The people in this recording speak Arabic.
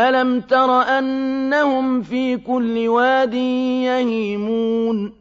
أَلَمْ تَرَ أَنَّهُمْ فِي كُلِّ وَادٍ يَهِيمُونَ